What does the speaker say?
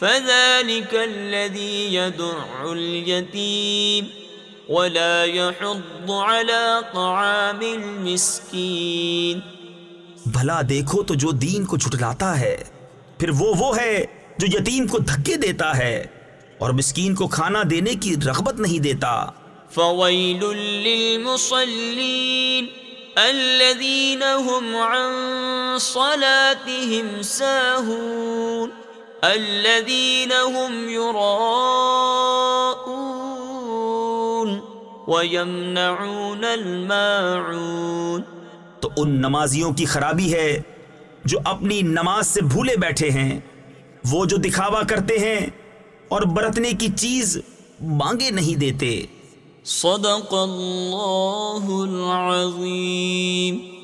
فذلك الذي يدع اليتيم ولا يحض على طعام المسكين بھلا دیکھو تو جو دین کو چھٹلاتا ہے پھر وہ وہ ہے جو یتیم کو دھکے دیتا ہے اور مسکین کو کھانا دینے کی رغبت نہیں دیتا۔ فويل للمصلين الذين هم عن صلاتهم ساهون۔ الذين هم يراءون ويمنعون الماعون تو ان نمازیوں کی خرابی ہے جو اپنی نماز سے بھولے بیٹھے ہیں وہ جو دکھاوا کرتے ہیں اور برتنے کی چیز مانگے نہیں دیتے۔ صدق اللہ العظیم۔